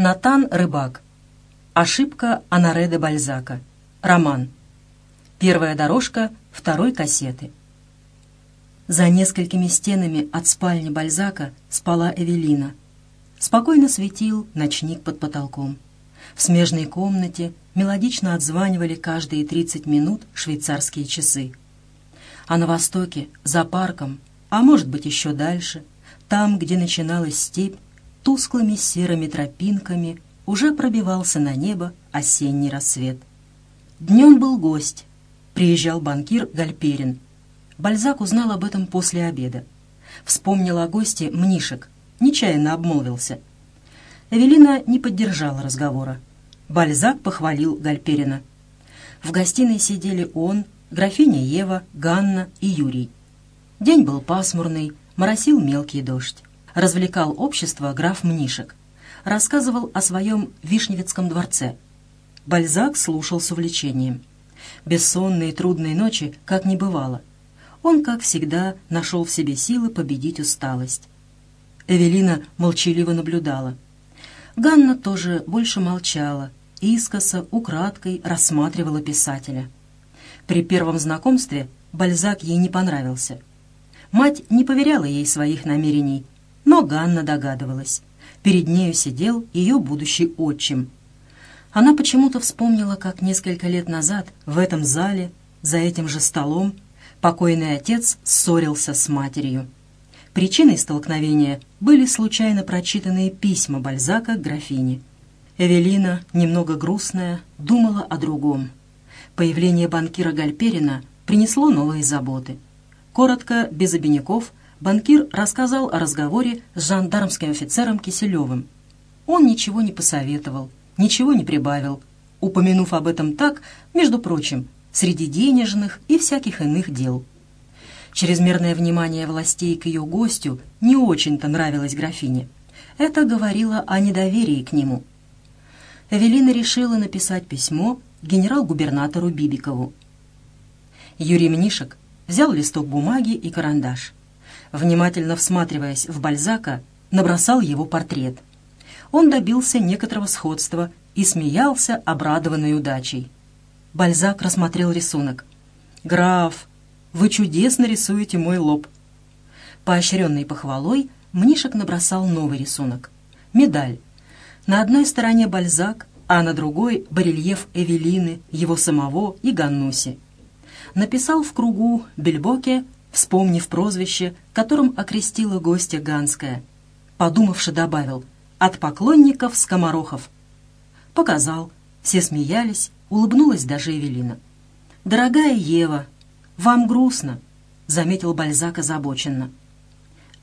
Натан Рыбак. Ошибка Анаре де Бальзака. Роман. Первая дорожка второй кассеты. За несколькими стенами от спальни Бальзака спала Эвелина. Спокойно светил ночник под потолком. В смежной комнате мелодично отзванивали каждые 30 минут швейцарские часы. А на востоке, за парком, а может быть еще дальше, там, где начиналась степь, тусклыми серыми тропинками уже пробивался на небо осенний рассвет. Днем был гость. Приезжал банкир Гальперин. Бальзак узнал об этом после обеда. Вспомнил о госте Мнишек, нечаянно обмолвился. Эвелина не поддержала разговора. Бальзак похвалил Гальперина. В гостиной сидели он, графиня Ева, Ганна и Юрий. День был пасмурный, моросил мелкий дождь развлекал общество граф Мнишек, рассказывал о своем Вишневецком дворце. Бальзак слушал с увлечением. Бессонные трудные ночи как не бывало. Он, как всегда, нашел в себе силы победить усталость. Эвелина молчаливо наблюдала. Ганна тоже больше молчала, искоса, украдкой рассматривала писателя. При первом знакомстве Бальзак ей не понравился. Мать не поверяла ей своих намерений – но Ганна догадывалась. Перед нею сидел ее будущий отчим. Она почему-то вспомнила, как несколько лет назад в этом зале, за этим же столом, покойный отец ссорился с матерью. Причиной столкновения были случайно прочитанные письма Бальзака к графине. Эвелина, немного грустная, думала о другом. Появление банкира Гальперина принесло новые заботы. Коротко, без обиняков, банкир рассказал о разговоре с жандармским офицером Киселевым. Он ничего не посоветовал, ничего не прибавил, упомянув об этом так, между прочим, среди денежных и всяких иных дел. Чрезмерное внимание властей к ее гостю не очень-то нравилось графине. Это говорило о недоверии к нему. Эвелина решила написать письмо генерал-губернатору Бибикову. Юрий Мнишек взял листок бумаги и карандаш внимательно всматриваясь в Бальзака, набросал его портрет. Он добился некоторого сходства и смеялся, обрадованной удачей. Бальзак рассмотрел рисунок. «Граф, вы чудесно рисуете мой лоб». Поощренный похвалой, Мнишек набросал новый рисунок. Медаль. На одной стороне Бальзак, а на другой — барельеф Эвелины, его самого и Ганнуси. Написал в кругу Бельбоке вспомнив прозвище, которым окрестила гостья Ганская. Подумавши, добавил «От поклонников скоморохов». Показал. Все смеялись, улыбнулась даже Эвелина. «Дорогая Ева, вам грустно», — заметил Бальзак озабоченно.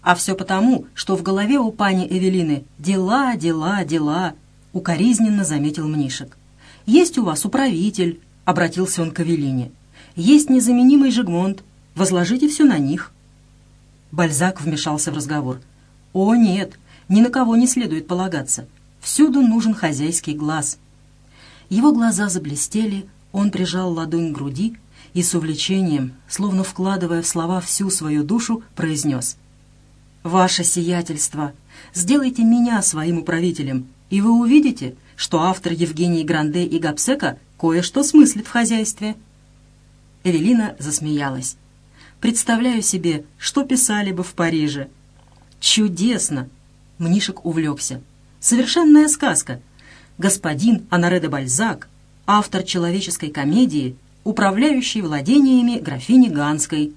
«А все потому, что в голове у пани Эвелины дела, дела, дела», — укоризненно заметил Мнишек. «Есть у вас управитель», — обратился он к Эвелине. «Есть незаменимый Жигмонт, Возложите все на них». Бальзак вмешался в разговор. «О, нет, ни на кого не следует полагаться. Всюду нужен хозяйский глаз». Его глаза заблестели, он прижал ладонь к груди и с увлечением, словно вкладывая в слова всю свою душу, произнес. «Ваше сиятельство, сделайте меня своим управителем, и вы увидите, что автор Евгений Гранде и Гапсека кое-что смыслит в хозяйстве». Эвелина засмеялась. Представляю себе, что писали бы в Париже. Чудесно! Мнишек увлекся. Совершенная сказка. Господин Анаре де Бальзак, автор человеческой комедии, управляющий владениями графини Ганской.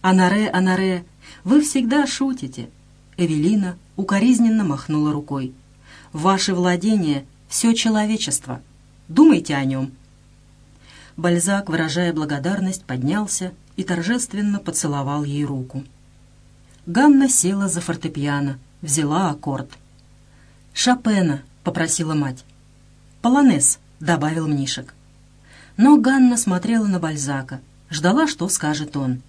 «Анаре, Анаре, вы всегда шутите!» Эвелина укоризненно махнула рукой. «Ваше владение — все человечество. Думайте о нем». Бальзак, выражая благодарность, поднялся и торжественно поцеловал ей руку. Ганна села за фортепиано, взяла аккорд. «Шопена», — попросила мать. «Полонез», — добавил Мнишек. Но Ганна смотрела на Бальзака, ждала, что скажет он.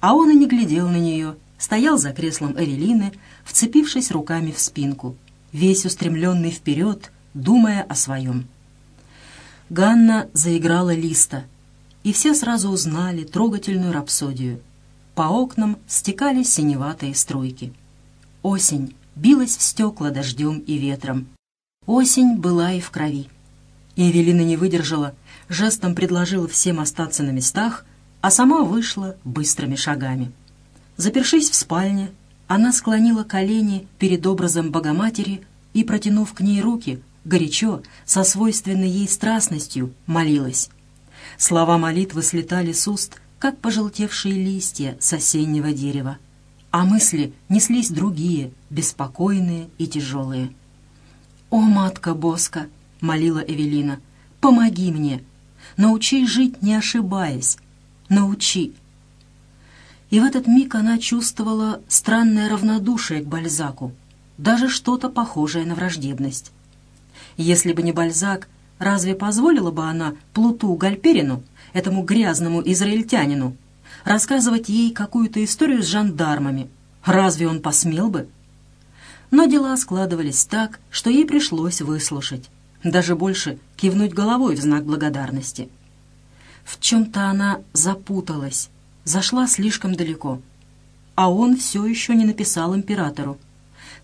А он и не глядел на нее, стоял за креслом Эвелины, вцепившись руками в спинку, весь устремленный вперед, думая о своем. Ганна заиграла листа — и все сразу узнали трогательную рапсодию. По окнам стекали синеватые струйки. Осень билась в стекла дождем и ветром. Осень была и в крови. И Эвелина не выдержала, жестом предложила всем остаться на местах, а сама вышла быстрыми шагами. Запершись в спальне, она склонила колени перед образом Богоматери и, протянув к ней руки, горячо, со свойственной ей страстностью, молилась. Слова молитвы слетали с уст, как пожелтевшие листья с осеннего дерева, а мысли неслись другие, беспокойные и тяжелые. «О, матка Боска!» — молила Эвелина. «Помоги мне! Научи жить, не ошибаясь! Научи!» И в этот миг она чувствовала странное равнодушие к Бальзаку, даже что-то похожее на враждебность. Если бы не Бальзак, разве позволила бы она Плуту Гальперину, этому грязному израильтянину, рассказывать ей какую-то историю с жандармами? Разве он посмел бы? Но дела складывались так, что ей пришлось выслушать, даже больше кивнуть головой в знак благодарности. В чем-то она запуталась, зашла слишком далеко. А он все еще не написал императору.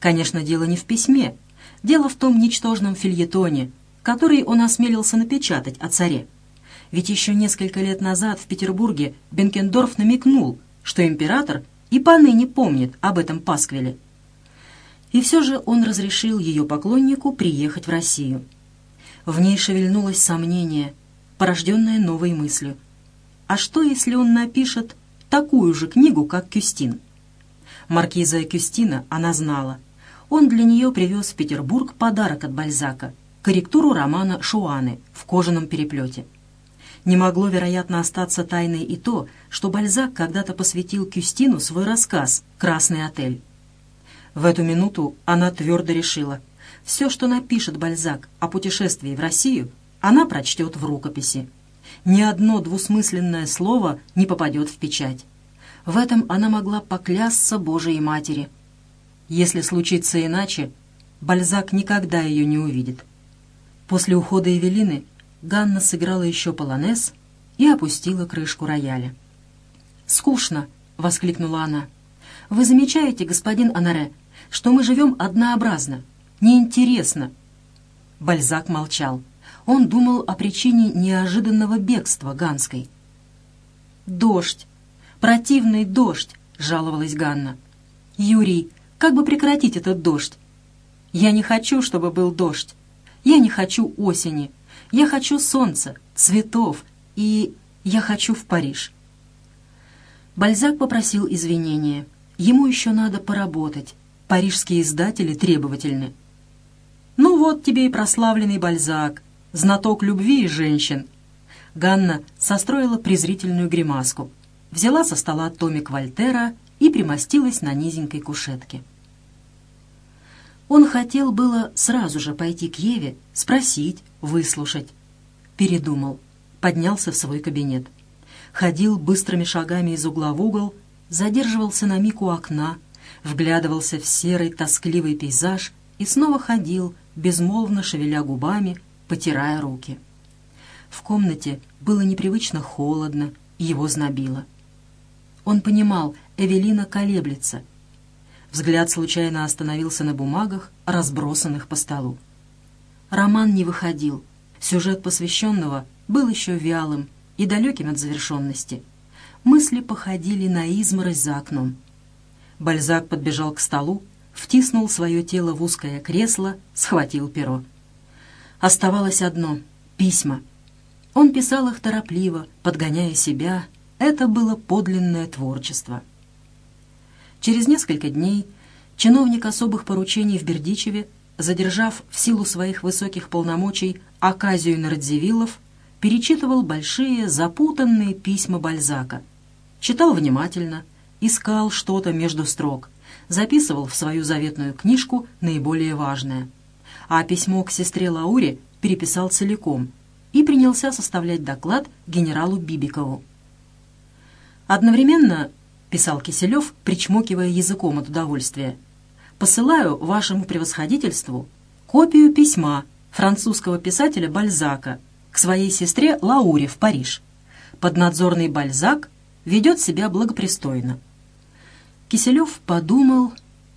Конечно, дело не в письме, дело в том ничтожном фильетоне, который он осмелился напечатать о царе. Ведь еще несколько лет назад в Петербурге Бенкендорф намекнул, что император и поныне помнит об этом пасквиле. И все же он разрешил ее поклоннику приехать в Россию. В ней шевельнулось сомнение, порожденное новой мыслью. А что, если он напишет такую же книгу, как Кюстин? Маркиза Кюстина она знала. Он для нее привез в Петербург подарок от Бальзака — корректуру романа «Шуаны» в кожаном переплете. Не могло, вероятно, остаться тайной и то, что Бальзак когда-то посвятил Кюстину свой рассказ «Красный отель». В эту минуту она твердо решила, все, что напишет Бальзак о путешествии в Россию, она прочтет в рукописи ни одно двусмысленное слово не попадет в печать. В этом она могла поклясться Божией Матери. Если случится иначе, Бальзак никогда ее не увидит. После ухода Эвелины Ганна сыграла еще полонез и опустила крышку рояля. «Скучно!» — воскликнула она. «Вы замечаете, господин Анаре, что мы живем однообразно, неинтересно?» Бальзак молчал он думал о причине неожиданного бегства Ганской. «Дождь! Противный дождь!» — жаловалась Ганна. «Юрий, как бы прекратить этот дождь? Я не хочу, чтобы был дождь. Я не хочу осени. Я хочу солнца, цветов, и я хочу в Париж». Бальзак попросил извинения. Ему еще надо поработать. Парижские издатели требовательны. «Ну вот тебе и прославленный Бальзак знаток любви и женщин. Ганна состроила презрительную гримаску, взяла со стола томик Вольтера и примостилась на низенькой кушетке. Он хотел было сразу же пойти к Еве, спросить, выслушать. Передумал, поднялся в свой кабинет. Ходил быстрыми шагами из угла в угол, задерживался на миг у окна, вглядывался в серый тоскливый пейзаж и снова ходил, безмолвно шевеля губами, потирая руки. В комнате было непривычно холодно, его знобило. Он понимал, Эвелина колеблется. Взгляд случайно остановился на бумагах, разбросанных по столу. Роман не выходил. Сюжет посвященного был еще вялым и далеким от завершенности. Мысли походили на изморозь за окном. Бальзак подбежал к столу, втиснул свое тело в узкое кресло, схватил перо. Оставалось одно — письма. Он писал их торопливо, подгоняя себя. Это было подлинное творчество. Через несколько дней чиновник особых поручений в Бердичеве, задержав в силу своих высоких полномочий Аказию Нардзивиллов, перечитывал большие запутанные письма Бальзака. Читал внимательно, искал что-то между строк, записывал в свою заветную книжку наиболее важное — а письмо к сестре Лауре переписал целиком и принялся составлять доклад генералу Бибикову. «Одновременно», — писал Киселев, причмокивая языком от удовольствия, «посылаю вашему превосходительству копию письма французского писателя Бальзака к своей сестре Лауре в Париж. Поднадзорный Бальзак ведет себя благопристойно». Киселев подумал,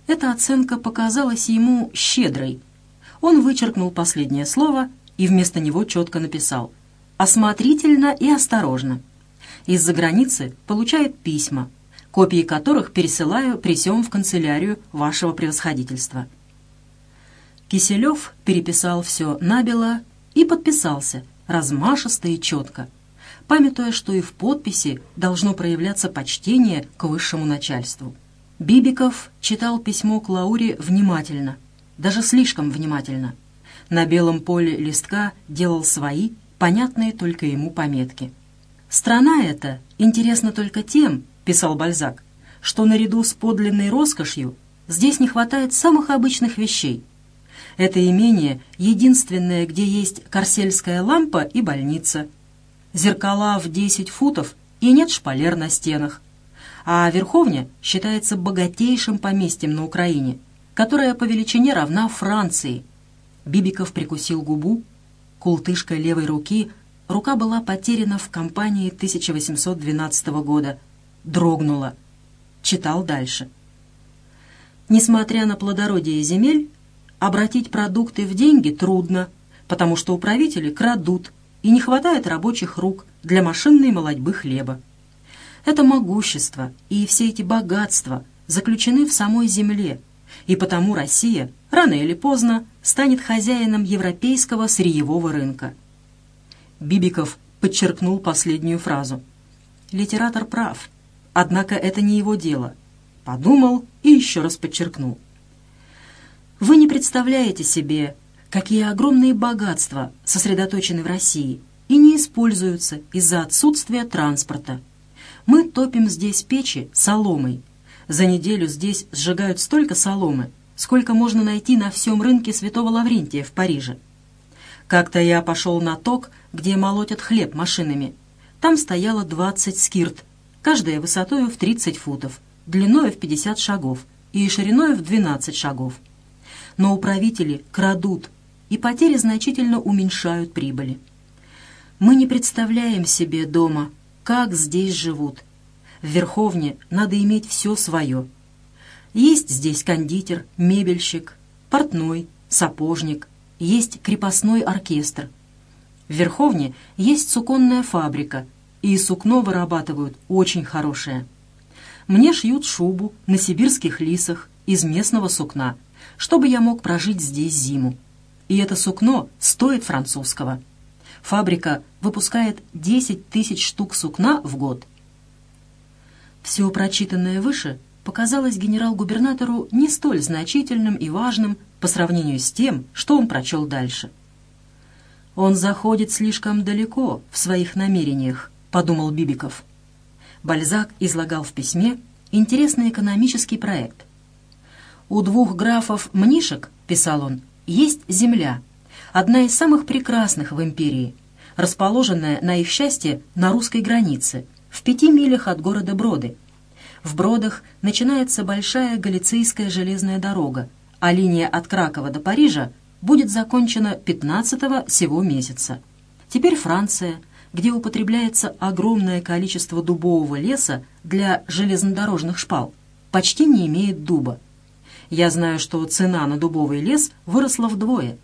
эта оценка показалась ему щедрой — Он вычеркнул последнее слово и вместо него четко написал «Осмотрительно и осторожно». Из-за границы получает письма, копии которых пересылаю при сём в канцелярию вашего превосходительства. Киселев переписал все набело и подписался, размашисто и четко, памятуя, что и в подписи должно проявляться почтение к высшему начальству. Бибиков читал письмо к Лауре внимательно, даже слишком внимательно. На белом поле листка делал свои, понятные только ему пометки. «Страна эта интересна только тем, — писал Бальзак, — что наряду с подлинной роскошью здесь не хватает самых обычных вещей — это имение единственное, где есть корсельская лампа и больница. Зеркала в 10 футов и нет шпалер на стенах. А Верховня считается богатейшим поместьем на Украине, которое по величине равна Франции. Бибиков прикусил губу, култышкой левой руки рука была потеряна в кампании 1812 года. Дрогнула. Читал дальше. Несмотря на плодородие земель, Обратить продукты в деньги трудно, потому что управители крадут, и не хватает рабочих рук для машинной молодьбы хлеба. Это могущество и все эти богатства заключены в самой земле, и потому Россия рано или поздно станет хозяином европейского сырьевого рынка. Бибиков подчеркнул последнюю фразу. Литератор прав, однако это не его дело. Подумал и еще раз подчеркнул. Вы не представляете себе, какие огромные богатства сосредоточены в России и не используются из-за отсутствия транспорта. Мы топим здесь печи соломой. За неделю здесь сжигают столько соломы, сколько можно найти на всем рынке Святого Лаврентия в Париже. Как-то я пошел на ток, где молотят хлеб машинами. Там стояло 20 скирт, каждая высотою в 30 футов, длиной в 50 шагов и шириной в 12 шагов но управители крадут, и потери значительно уменьшают прибыли. Мы не представляем себе дома, как здесь живут. В Верховне надо иметь все свое. Есть здесь кондитер, мебельщик, портной, сапожник, есть крепостной оркестр. В Верховне есть суконная фабрика, и сукно вырабатывают очень хорошее. Мне шьют шубу на сибирских лисах из местного сукна – чтобы я мог прожить здесь зиму. И это сукно стоит французского. Фабрика выпускает 10 тысяч штук сукна в год. Все прочитанное выше показалось генерал-губернатору не столь значительным и важным по сравнению с тем, что он прочел дальше. «Он заходит слишком далеко в своих намерениях», — подумал Бибиков. Бальзак излагал в письме интересный экономический проект. «У двух графов Мнишек, — писал он, — есть земля, одна из самых прекрасных в империи, расположенная, на их счастье, на русской границе, в пяти милях от города Броды. В Бродах начинается большая галицийская железная дорога, а линия от Кракова до Парижа будет закончена 15-го сего месяца. Теперь Франция, где употребляется огромное количество дубового леса для железнодорожных шпал, почти не имеет дуба. Я знаю, что цена на дубовый лес выросла вдвое.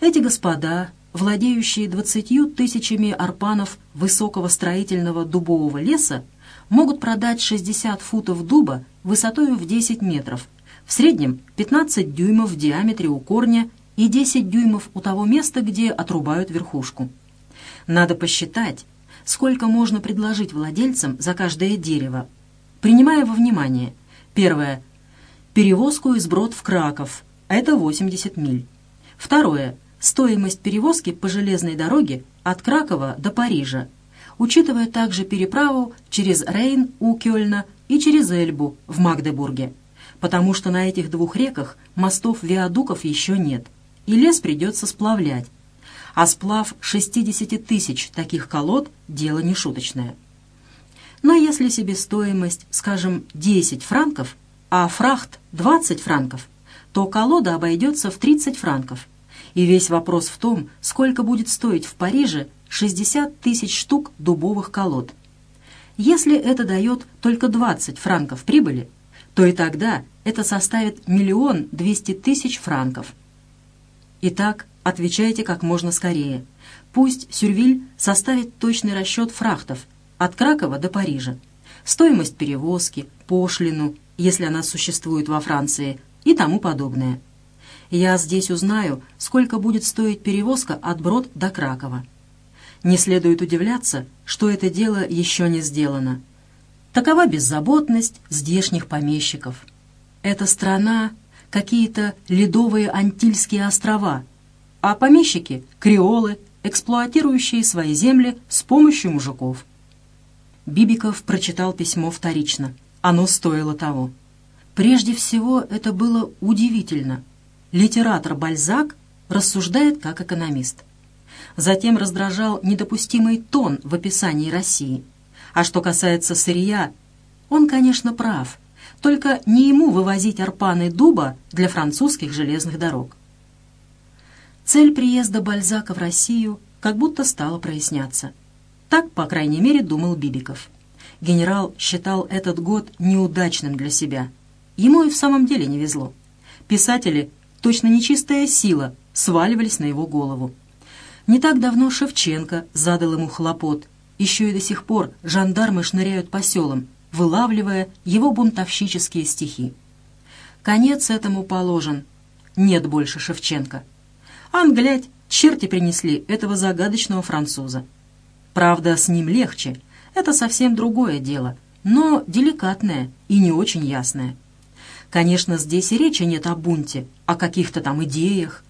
Эти господа, владеющие двадцатью тысячами арпанов высокого строительного дубового леса, могут продать 60 футов дуба высотой в 10 метров, в среднем 15 дюймов в диаметре у корня и 10 дюймов у того места, где отрубают верхушку. Надо посчитать, сколько можно предложить владельцам за каждое дерево, принимая во внимание, первое – перевозку из Брод в Краков, это 80 миль. Второе. Стоимость перевозки по железной дороге от Кракова до Парижа, учитывая также переправу через Рейн у Кёльна и через Эльбу в Магдебурге, потому что на этих двух реках мостов-виадуков еще нет, и лес придется сплавлять. А сплав 60 тысяч таких колод – дело не шуточное. Но если себестоимость, скажем, 10 франков – а фрахт 20 франков, то колода обойдется в 30 франков. И весь вопрос в том, сколько будет стоить в Париже 60 тысяч штук дубовых колод. Если это дает только 20 франков прибыли, то и тогда это составит миллион двести тысяч франков. Итак, отвечайте как можно скорее. Пусть Сюрвиль составит точный расчет фрахтов от Кракова до Парижа. Стоимость перевозки, пошлину, если она существует во Франции, и тому подобное. Я здесь узнаю, сколько будет стоить перевозка от Брод до Кракова. Не следует удивляться, что это дело еще не сделано. Такова беззаботность здешних помещиков. Эта страна — какие-то ледовые Антильские острова, а помещики — креолы, эксплуатирующие свои земли с помощью мужиков. Бибиков прочитал письмо вторично. Оно стоило того. Прежде всего, это было удивительно. Литератор Бальзак рассуждает как экономист. Затем раздражал недопустимый тон в описании России. А что касается сырья, он, конечно, прав. Только не ему вывозить арпаны дуба для французских железных дорог. Цель приезда Бальзака в Россию как будто стала проясняться. Так, по крайней мере, думал Бибиков. Генерал считал этот год неудачным для себя – Ему и в самом деле не везло. Писатели, точно нечистая сила, сваливались на его голову. Не так давно Шевченко задал ему хлопот. Еще и до сих пор жандармы шныряют по селам, вылавливая его бунтовщические стихи. Конец этому положен. Нет больше Шевченко. Англять, черти принесли этого загадочного француза. Правда, с ним легче. Это совсем другое дело, но деликатное и не очень ясное. Конечно, здесь и речи нет о бунте, о каких-то там идеях.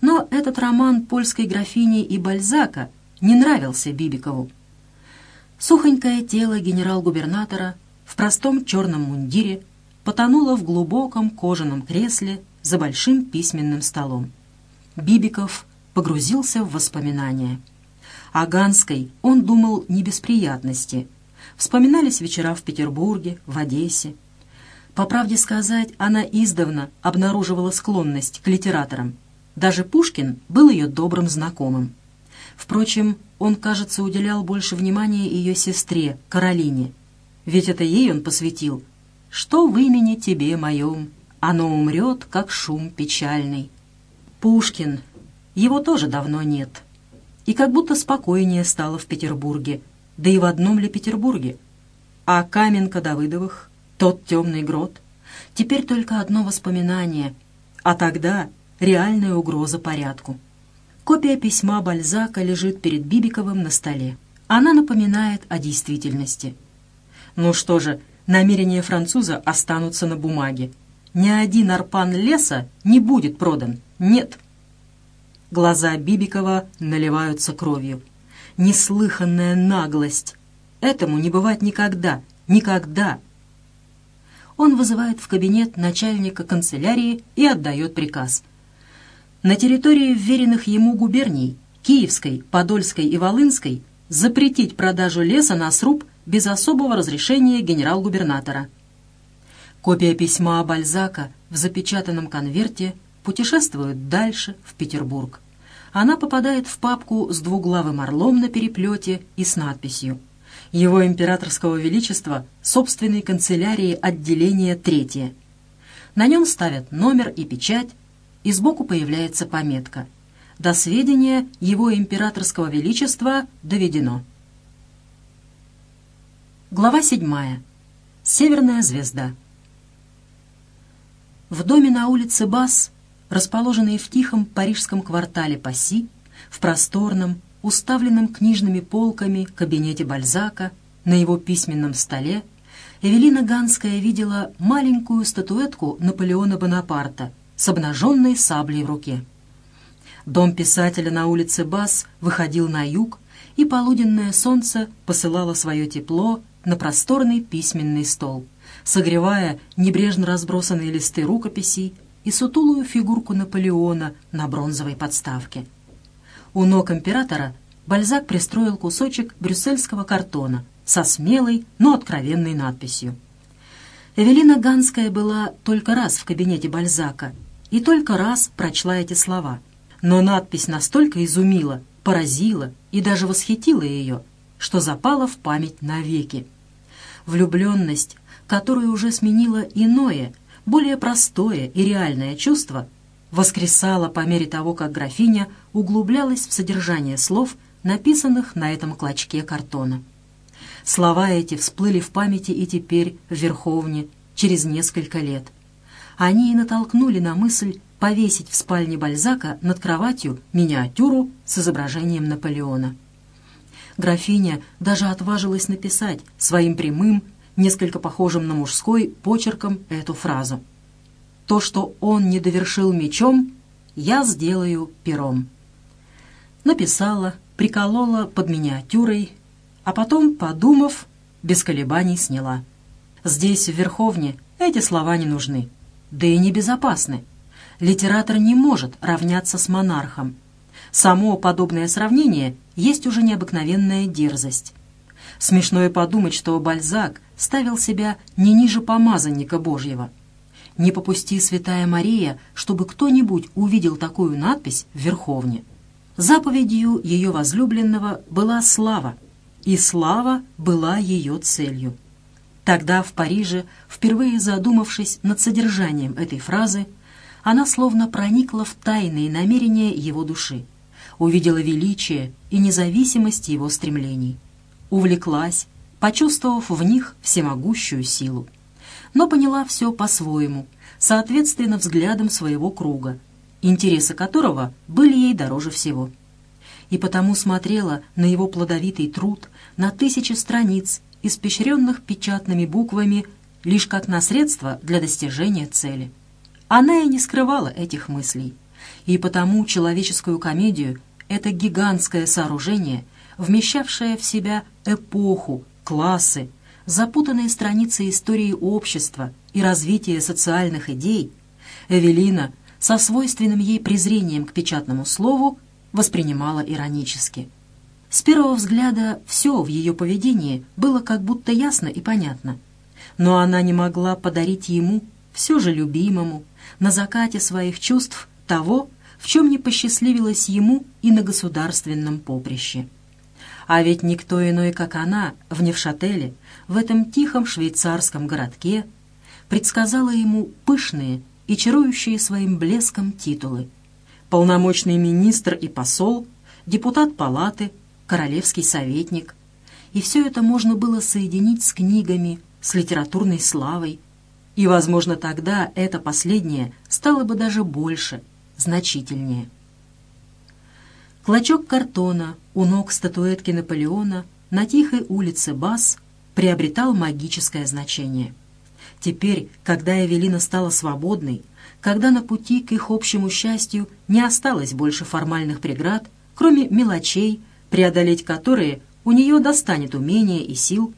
Но этот роман польской графини и Бальзака не нравился Бибикову. Сухонькое тело генерал-губернатора в простом черном мундире потонуло в глубоком кожаном кресле за большим письменным столом. Бибиков погрузился в воспоминания. О Ганской он думал не без приятности. Вспоминались вечера в Петербурге, в Одессе, по правде сказать, она издавна обнаруживала склонность к литераторам. Даже Пушкин был ее добрым знакомым. Впрочем, он, кажется, уделял больше внимания ее сестре, Каролине. Ведь это ей он посвятил. «Что в имени тебе моем? Оно умрет, как шум печальный». Пушкин. Его тоже давно нет. И как будто спокойнее стало в Петербурге. Да и в одном ли Петербурге? А Каменка Давыдовых тот темный грот. Теперь только одно воспоминание, а тогда реальная угроза порядку. Копия письма Бальзака лежит перед Бибиковым на столе. Она напоминает о действительности. Ну что же, намерения француза останутся на бумаге. Ни один арпан леса не будет продан. Нет. Глаза Бибикова наливаются кровью. Неслыханная наглость. Этому не бывать никогда. Никогда он вызывает в кабинет начальника канцелярии и отдает приказ. На территории вверенных ему губерний Киевской, Подольской и Волынской запретить продажу леса на сруб без особого разрешения генерал-губернатора. Копия письма Бальзака в запечатанном конверте путешествует дальше, в Петербург. Она попадает в папку с двуглавым орлом на переплете и с надписью его императорского величества собственной канцелярии отделения третье. На нем ставят номер и печать, и сбоку появляется пометка «До сведения его императорского величества доведено». Глава седьмая. Северная звезда. В доме на улице Бас, расположенной в тихом парижском квартале Пасси, в просторном, уставленном книжными полками кабинете Бальзака, на его письменном столе, Эвелина Ганская видела маленькую статуэтку Наполеона Бонапарта с обнаженной саблей в руке. Дом писателя на улице Бас выходил на юг, и полуденное солнце посылало свое тепло на просторный письменный стол, согревая небрежно разбросанные листы рукописей и сутулую фигурку Наполеона на бронзовой подставке. У ног императора Бальзак пристроил кусочек брюссельского картона со смелой, но откровенной надписью. Эвелина Ганская была только раз в кабинете Бальзака и только раз прочла эти слова. Но надпись настолько изумила, поразила и даже восхитила ее, что запала в память навеки. Влюбленность, которую уже сменила иное, более простое и реальное чувство, воскресала по мере того, как графиня углублялась в содержание слов, написанных на этом клочке картона. Слова эти всплыли в памяти и теперь в Верховне, через несколько лет. Они и натолкнули на мысль повесить в спальне Бальзака над кроватью миниатюру с изображением Наполеона. Графиня даже отважилась написать своим прямым, несколько похожим на мужской, почерком эту фразу. «То, что он не довершил мечом, я сделаю пером». Написала, приколола под миниатюрой, а потом, подумав, без колебаний сняла. Здесь, в Верховне, эти слова не нужны, да и небезопасны. Литератор не может равняться с монархом. Само подобное сравнение есть уже необыкновенная дерзость. Смешно и подумать, что Бальзак ставил себя не ниже помазанника Божьего. Не попусти святая Мария, чтобы кто-нибудь увидел такую надпись в Верховне. Заповедью ее возлюбленного была слава, и слава была ее целью. Тогда в Париже, впервые задумавшись над содержанием этой фразы, она словно проникла в тайные намерения его души, увидела величие и независимость его стремлений, увлеклась, почувствовав в них всемогущую силу. Но поняла все по-своему, соответственно взглядам своего круга, интересы которого были ей дороже всего. И потому смотрела на его плодовитый труд, на тысячи страниц, испещренных печатными буквами, лишь как на средство для достижения цели. Она и не скрывала этих мыслей. И потому человеческую комедию — это гигантское сооружение, вмещавшее в себя эпоху, классы, запутанные страницы истории общества и развития социальных идей, Эвелина со свойственным ей презрением к печатному слову воспринимала иронически. С первого взгляда все в ее поведении было как будто ясно и понятно. Но она не могла подарить ему, все же любимому, на закате своих чувств того, в чем не посчастливилось ему и на государственном поприще. А ведь никто иной, как она, в Невшателе, в этом тихом швейцарском городке, предсказала ему пышные и чарующие своим блеском титулы. Полномочный министр и посол, депутат палаты, королевский советник. И все это можно было соединить с книгами, с литературной славой. И, возможно, тогда это последнее стало бы даже больше, значительнее. Клочок картона у ног статуэтки Наполеона на тихой улице Бас приобретал магическое значение. Теперь, когда Эвелина стала свободной, когда на пути к их общему счастью не осталось больше формальных преград, кроме мелочей, преодолеть которые у нее достанет умения и сил,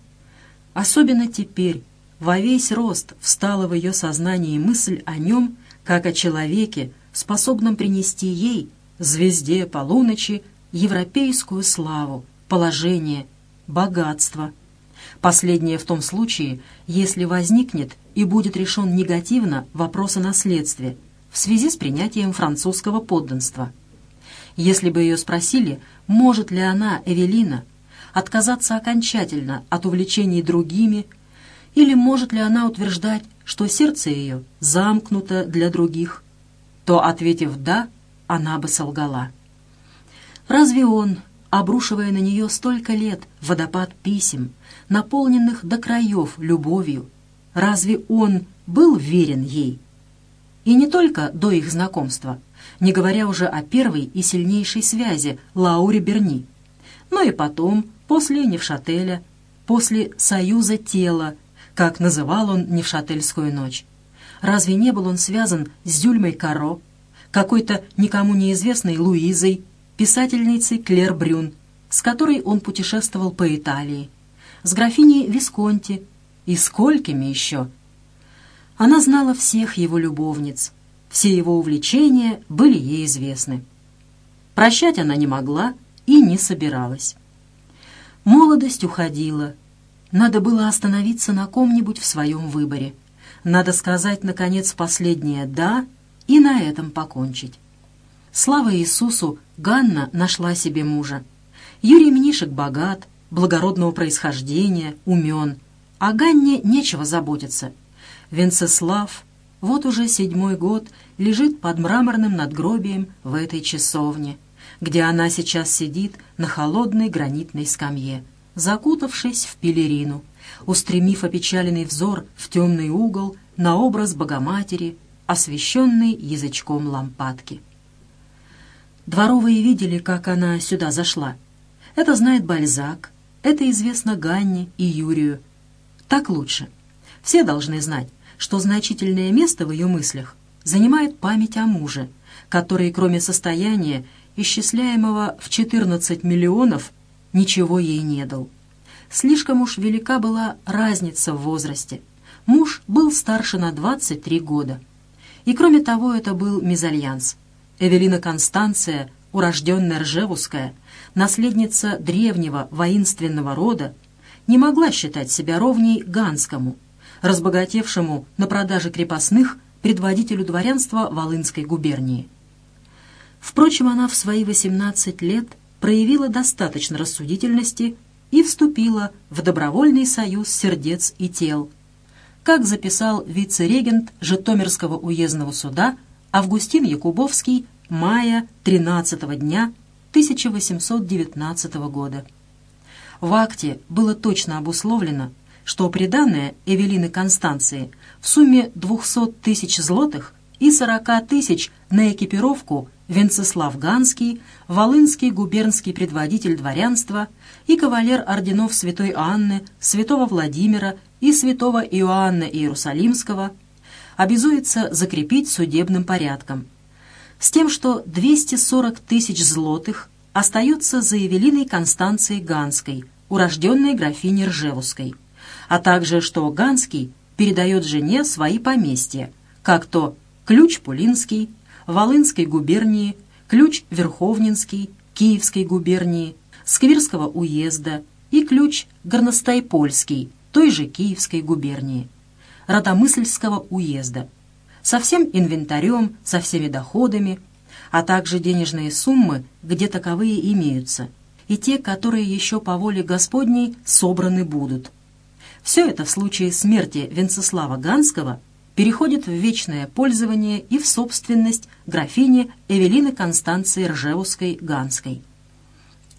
особенно теперь, во весь рост встала в ее сознании мысль о нем, как о человеке, способном принести ей звезде полуночи европейскую славу, положение, богатство. Последнее в том случае, если возникнет и будет решен негативно вопрос о наследстве в связи с принятием французского подданства. Если бы ее спросили, может ли она, Эвелина, отказаться окончательно от увлечений другими, или может ли она утверждать, что сердце ее замкнуто для других, то, ответив «да», она бы солгала. Разве он, обрушивая на нее столько лет водопад писем, наполненных до краев любовью, разве он был верен ей? И не только до их знакомства, не говоря уже о первой и сильнейшей связи Лауре Берни, но и потом, после Невшателя, после союза тела, как называл он Невшательскую ночь. Разве не был он связан с Зюльмой Каро, какой-то никому неизвестной Луизой, писательницей Клер Брюн, с которой он путешествовал по Италии, с графиней Висконти и сколькими еще. Она знала всех его любовниц, все его увлечения были ей известны. Прощать она не могла и не собиралась. Молодость уходила. Надо было остановиться на ком-нибудь в своем выборе. Надо сказать, наконец, последнее «да» и на этом покончить. Слава Иисусу, Ганна нашла себе мужа. Юрий Мнишек богат, благородного происхождения, умен. О Ганне нечего заботиться. Венцеслав, вот уже седьмой год лежит под мраморным надгробием в этой часовне, где она сейчас сидит на холодной гранитной скамье, закутавшись в пелерину, устремив опечаленный взор в темный угол на образ Богоматери, освещенный язычком лампадки. Дворовые видели, как она сюда зашла. Это знает Бальзак, это известно Ганне и Юрию. Так лучше. Все должны знать, что значительное место в ее мыслях занимает память о муже, который, кроме состояния, исчисляемого в 14 миллионов, ничего ей не дал. Слишком уж велика была разница в возрасте. Муж был старше на 23 года. И кроме того, это был мезальянс. Эвелина Констанция, урожденная Ржевуская, наследница древнего воинственного рода, не могла считать себя ровней Ганскому, разбогатевшему на продаже крепостных предводителю дворянства Волынской губернии. Впрочем, она в свои 18 лет проявила достаточно рассудительности и вступила в добровольный союз сердец и тел, как записал вице-регент Житомирского уездного суда Августин Якубовский мая 13 дня 1819 года. В акте было точно обусловлено, что приданное Эвелины Констанции в сумме 200 тысяч злотых и 40 тысяч на экипировку Венцеслав Ганский, Волынский губернский предводитель дворянства и кавалер орденов Святой Анны, Святого Владимира и Святого Иоанна Иерусалимского, обязуется закрепить судебным порядком, с тем, что 240 тысяч злотых остается за Евелиной Констанцией Ганской, урожденной графиней Ржевской, а также, что Ганский передает жене свои поместья, как то Ключ Пулинский, Волынской губернии, ключ Верховнинский, Киевской губернии, Сквирского уезда и ключ Горностайпольский, той же Киевской губернии, Радомысльского уезда, со всем инвентарем, со всеми доходами, а также денежные суммы, где таковые имеются, и те, которые еще по воле Господней собраны будут. Все это в случае смерти Венцеслава Ганского переходит в вечное пользование и в собственность графини Эвелины Констанции Ржевской-Ганской.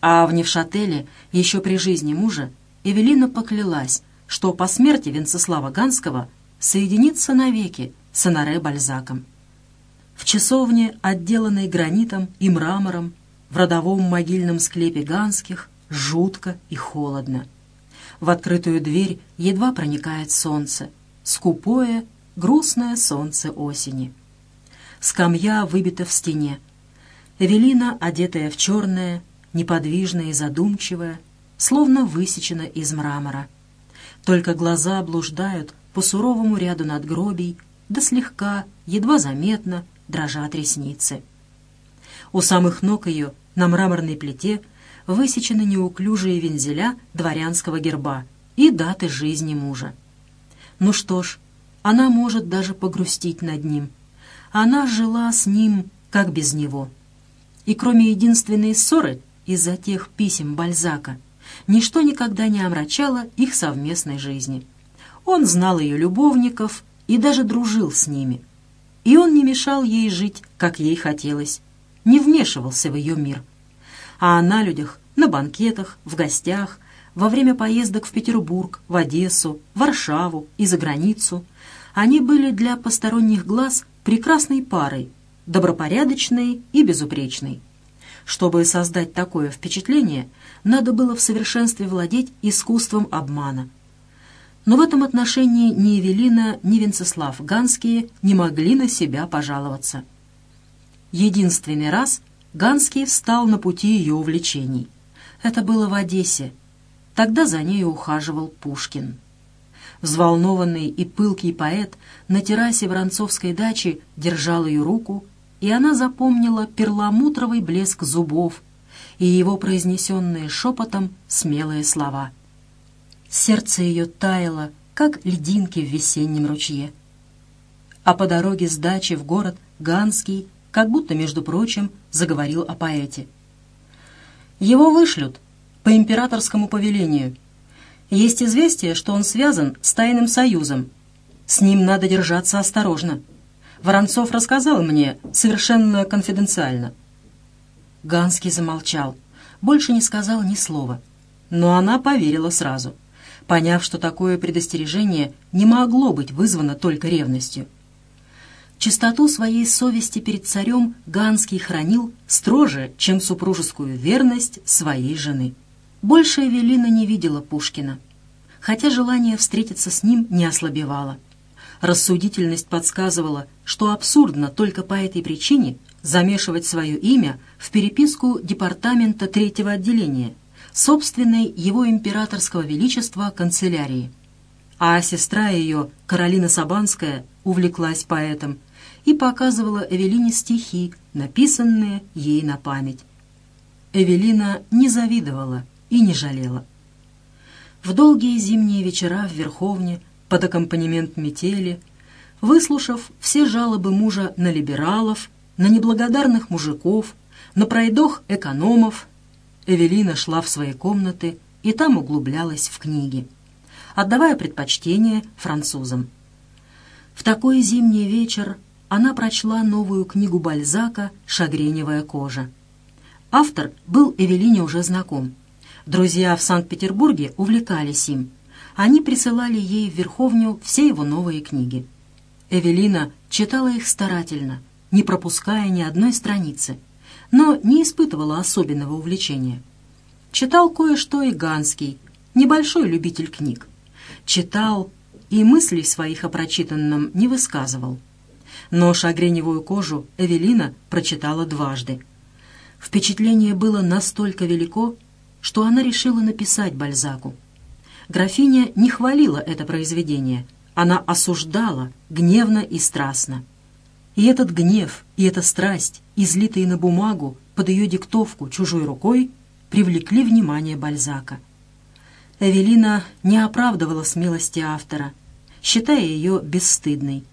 А в Невшателе, еще при жизни мужа, Эвелина поклялась, что по смерти Венцеслава Ганского соединится навеки с Анаре Бальзаком. В часовне, отделанной гранитом и мрамором, в родовом могильном склепе Ганских, жутко и холодно. В открытую дверь едва проникает солнце, скупое грустное солнце осени. Скамья выбита в стене. Эвелина, одетая в черное, неподвижная и задумчивая, словно высечена из мрамора. Только глаза блуждают по суровому ряду надгробий, да слегка, едва заметно, дрожат ресницы. У самых ног ее на мраморной плите высечены неуклюжие вензеля дворянского герба и даты жизни мужа. Ну что ж, она может даже погрустить над ним. Она жила с ним, как без него. И кроме единственной ссоры из-за тех писем Бальзака, ничто никогда не омрачало их совместной жизни. Он знал ее любовников и даже дружил с ними. И он не мешал ей жить, как ей хотелось, не вмешивался в ее мир. А на людях, на банкетах, в гостях, во время поездок в Петербург, в Одессу, Варшаву и за границу – они были для посторонних глаз прекрасной парой, добропорядочной и безупречной. Чтобы создать такое впечатление, надо было в совершенстве владеть искусством обмана. Но в этом отношении ни Евелина, ни Венцеслав Ганские не могли на себя пожаловаться. Единственный раз Ганский встал на пути ее увлечений. Это было в Одессе. Тогда за ней ухаживал Пушкин. Взволнованный и пылкий поэт на террасе Воронцовской дачи держал ее руку, и она запомнила перламутровый блеск зубов и его произнесенные шепотом смелые слова. Сердце ее таяло, как льдинки в весеннем ручье. А по дороге с дачи в город Ганский, как будто, между прочим, заговорил о поэте. «Его вышлют по императорскому повелению», есть известие, что он связан с тайным союзом. С ним надо держаться осторожно. Воронцов рассказал мне совершенно конфиденциально». Ганский замолчал, больше не сказал ни слова. Но она поверила сразу, поняв, что такое предостережение не могло быть вызвано только ревностью. Чистоту своей совести перед царем Ганский хранил строже, чем супружескую верность своей жены. Больше Эвелина не видела Пушкина, хотя желание встретиться с ним не ослабевало. Рассудительность подсказывала, что абсурдно только по этой причине замешивать свое имя в переписку департамента третьего отделения, собственной его императорского величества канцелярии. А сестра ее, Каролина Сабанская, увлеклась поэтом и показывала Эвелине стихи, написанные ей на память. Эвелина не завидовала и не жалела. В долгие зимние вечера в Верховне под аккомпанемент метели, выслушав все жалобы мужа на либералов, на неблагодарных мужиков, на пройдох экономов, Эвелина шла в свои комнаты и там углублялась в книги, отдавая предпочтение французам. В такой зимний вечер она прочла новую книгу Бальзака «Шагреневая кожа». Автор был Эвелине уже знаком. Друзья в Санкт-Петербурге увлекались им – они присылали ей в Верховню все его новые книги. Эвелина читала их старательно, не пропуская ни одной страницы, но не испытывала особенного увлечения. Читал кое-что и Ганский, небольшой любитель книг. Читал и мыслей своих о прочитанном не высказывал. Но «Шагреневую кожу» Эвелина прочитала дважды. Впечатление было настолько велико, что она решила написать Бальзаку — Графиня не хвалила это произведение, она осуждала гневно и страстно. И этот гнев, и эта страсть, излитые на бумагу под ее диктовку чужой рукой, привлекли внимание Бальзака. Эвелина не оправдывала смелости автора, считая ее бесстыдной,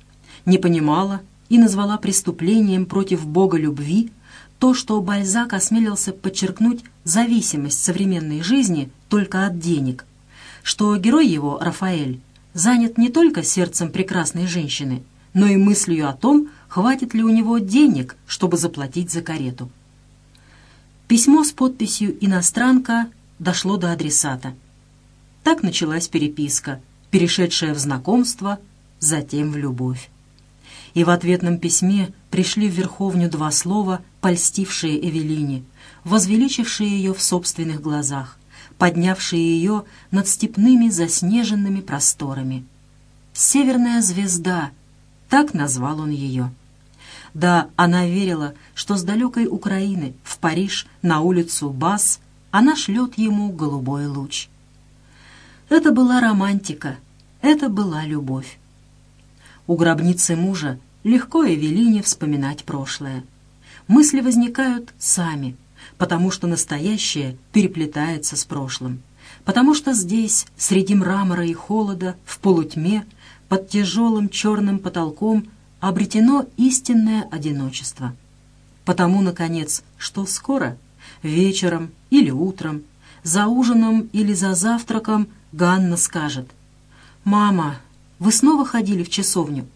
не понимала и назвала преступлением против Бога любви то, что Бальзак осмелился подчеркнуть зависимость современной жизни только от денег – что герой его, Рафаэль, занят не только сердцем прекрасной женщины, но и мыслью о том, хватит ли у него денег, чтобы заплатить за карету. Письмо с подписью «Иностранка» дошло до адресата. Так началась переписка, перешедшая в знакомство, затем в любовь. И в ответном письме пришли в Верховню два слова, польстившие Эвелине, возвеличившие ее в собственных глазах поднявшие ее над степными заснеженными просторами. «Северная звезда» — так назвал он ее. Да, она верила, что с далекой Украины в Париж на улицу Бас она шлет ему голубой луч. Это была романтика, это была любовь. У гробницы мужа легко Эвелине вспоминать прошлое. Мысли возникают сами — потому что настоящее переплетается с прошлым, потому что здесь, среди мрамора и холода, в полутьме, под тяжелым черным потолком, обретено истинное одиночество. Потому, наконец, что скоро, вечером или утром, за ужином или за завтраком Ганна скажет «Мама, вы снова ходили в часовню?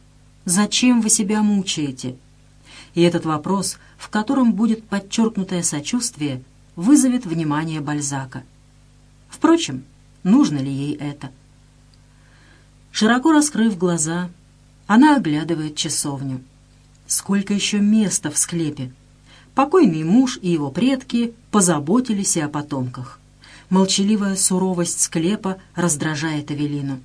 Зачем вы себя мучаете?» И этот вопрос – в котором будет подчеркнутое сочувствие, вызовет внимание Бальзака. Впрочем, нужно ли ей это? Широко раскрыв глаза, она оглядывает часовню. Сколько еще места в склепе! Покойный муж и его предки позаботились и о потомках. Молчаливая суровость склепа раздражает Эвелину.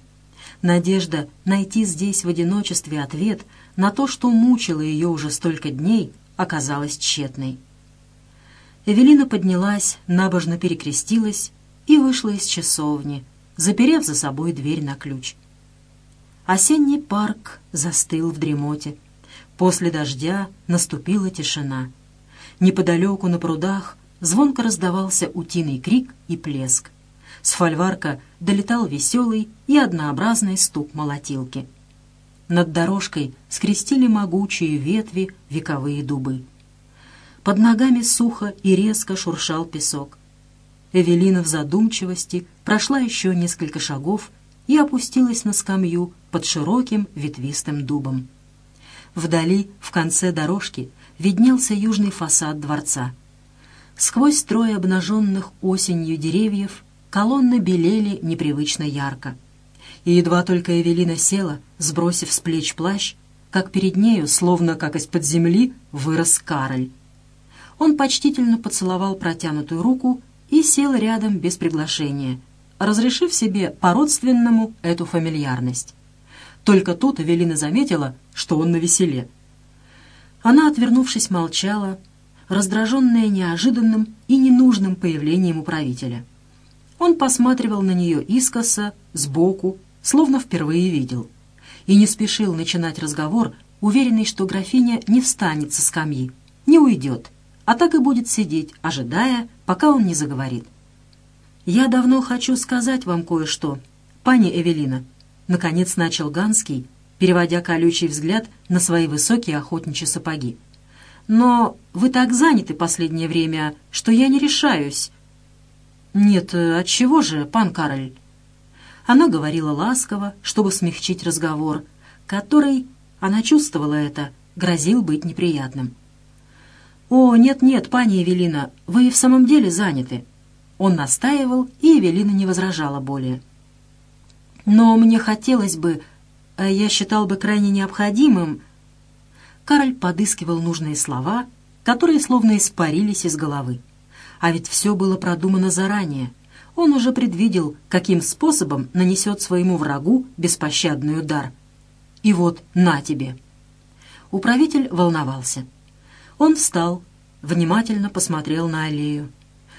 Надежда найти здесь в одиночестве ответ на то, что мучило ее уже столько дней, оказалась тщетной. Эвелина поднялась, набожно перекрестилась и вышла из часовни, заперев за собой дверь на ключ. Осенний парк застыл в дремоте. После дождя наступила тишина. Неподалеку на прудах звонко раздавался утиный крик и плеск. С фольварка долетал веселый и однообразный стук молотилки — над дорожкой скрестили могучие ветви вековые дубы. Под ногами сухо и резко шуршал песок. Эвелина в задумчивости прошла еще несколько шагов и опустилась на скамью под широким ветвистым дубом. Вдали, в конце дорожки, виднелся южный фасад дворца. Сквозь строй обнаженных осенью деревьев колонны белели непривычно ярко. И едва только Эвелина села, сбросив с плеч плащ, как перед нею, словно как из-под земли, вырос Кароль. Он почтительно поцеловал протянутую руку и сел рядом без приглашения, разрешив себе по-родственному эту фамильярность. Только тут Эвелина заметила, что он навеселе. Она, отвернувшись, молчала, раздраженная неожиданным и ненужным появлением управителя. Он посматривал на нее искоса, сбоку, словно впервые видел, и не спешил начинать разговор, уверенный, что графиня не встанет со скамьи, не уйдет, а так и будет сидеть, ожидая, пока он не заговорит. «Я давно хочу сказать вам кое-что, пани Эвелина», — наконец начал Ганский, переводя колючий взгляд на свои высокие охотничьи сапоги. «Но вы так заняты последнее время, что я не решаюсь». «Нет, отчего же, пан Кароль?» Она говорила ласково, чтобы смягчить разговор, который, она чувствовала это, грозил быть неприятным. «О, нет-нет, пани Эвелина, вы в самом деле заняты». Он настаивал, и Эвелина не возражала более. «Но мне хотелось бы, а я считал бы крайне необходимым...» Кароль подыскивал нужные слова, которые словно испарились из головы. А ведь все было продумано заранее. Он уже предвидел, каким способом нанесет своему врагу беспощадный удар. И вот на тебе. Управитель волновался. Он встал, внимательно посмотрел на аллею.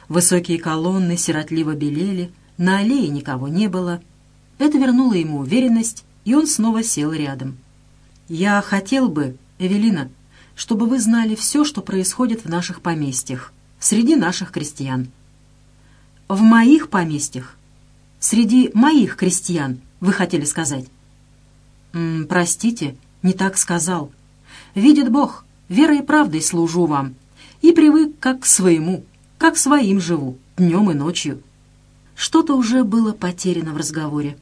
Высокие колонны сиротливо белели, на аллее никого не было. Это вернуло ему уверенность, и он снова сел рядом. «Я хотел бы, Эвелина, чтобы вы знали все, что происходит в наших поместьях, среди наших крестьян». «В моих поместьях? Среди моих крестьян, вы хотели сказать?» М -м, «Простите, не так сказал. Видит Бог, верой и правдой служу вам, и привык как к своему, как своим живу, днем и ночью. Что-то уже было потеряно в разговоре.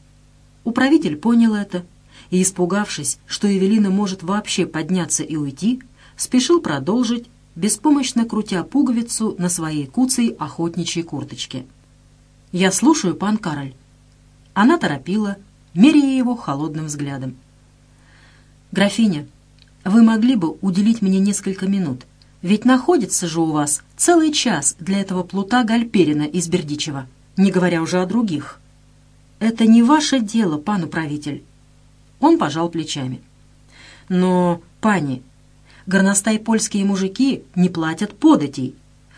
Управитель понял это и, испугавшись, что Эвелина может вообще подняться и уйти, спешил продолжить, беспомощно крутя пуговицу на своей куцей охотничьей курточке. «Я слушаю, пан Кароль». Она торопила, меряя его холодным взглядом. «Графиня, вы могли бы уделить мне несколько минут?» Ведь находится же у вас целый час для этого плута Гальперина из Бердичева, не говоря уже о других. Это не ваше дело, пан управитель. Он пожал плечами. Но, пани, горностай польские мужики не платят податей.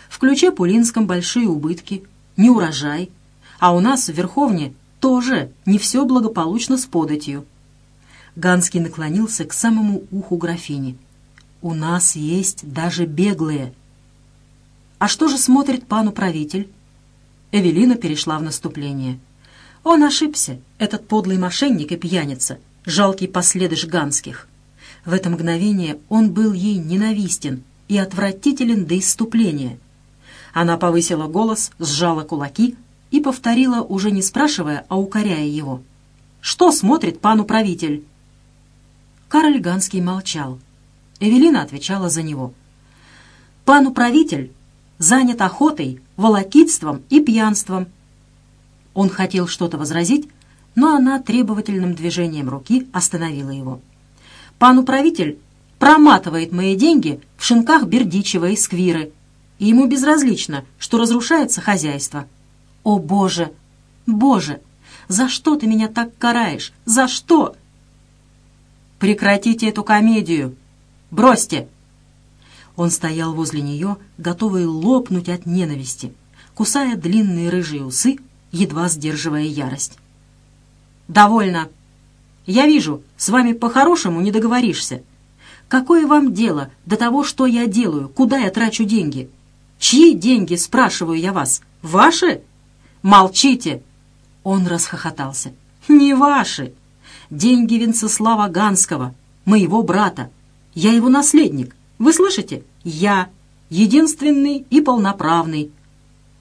В ключе Пулинском большие убытки, не урожай. А у нас в Верховне тоже не все благополучно с податью. Ганский наклонился к самому уху графини. У нас есть даже беглые. А что же смотрит пан управитель? Эвелина перешла в наступление. Он ошибся, этот подлый мошенник и пьяница, жалкий последыш Ганских. В это мгновение он был ей ненавистен и отвратителен до исступления. Она повысила голос, сжала кулаки и повторила, уже не спрашивая, а укоряя его. «Что смотрит пан управитель?» Кароль Ганский молчал. Эвелина отвечала за него. «Пан управитель занят охотой, волокитством и пьянством». Он хотел что-то возразить, но она требовательным движением руки остановила его. «Пан управитель проматывает мои деньги в шинках Бердичева и Сквиры, и ему безразлично, что разрушается хозяйство. О, Боже! Боже! За что ты меня так караешь? За что?» «Прекратите эту комедию!» Бросьте!» Он стоял возле нее, готовый лопнуть от ненависти, кусая длинные рыжие усы, едва сдерживая ярость. «Довольно! Я вижу, с вами по-хорошему не договоришься. Какое вам дело до того, что я делаю, куда я трачу деньги? Чьи деньги, спрашиваю я вас? Ваши? Молчите!» Он расхохотался. «Не ваши! Деньги Венцеслава Ганского, моего брата, я его наследник. Вы слышите? Я. Единственный и полноправный.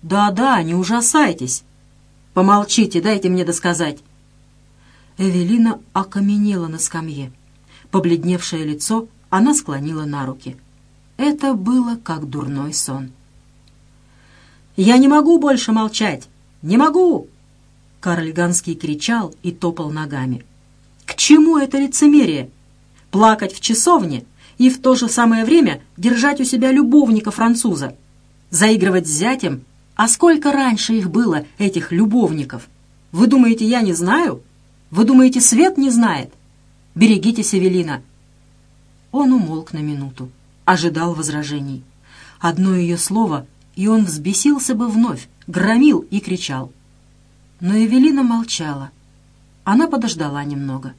Да-да, не ужасайтесь. Помолчите, дайте мне досказать. Эвелина окаменела на скамье. Побледневшее лицо она склонила на руки. Это было как дурной сон. «Я не могу больше молчать! Не могу!» Карл Ганский кричал и топал ногами. «К чему это лицемерие? Плакать в часовне и в то же самое время держать у себя любовника-француза? Заигрывать с зятем? А сколько раньше их было, этих любовников? Вы думаете, я не знаю? Вы думаете, свет не знает? Берегитесь, Эвелина!» Он умолк на минуту, ожидал возражений. Одно ее слово, и он взбесился бы вновь, громил и кричал. Но Эвелина молчала. Она подождала немного.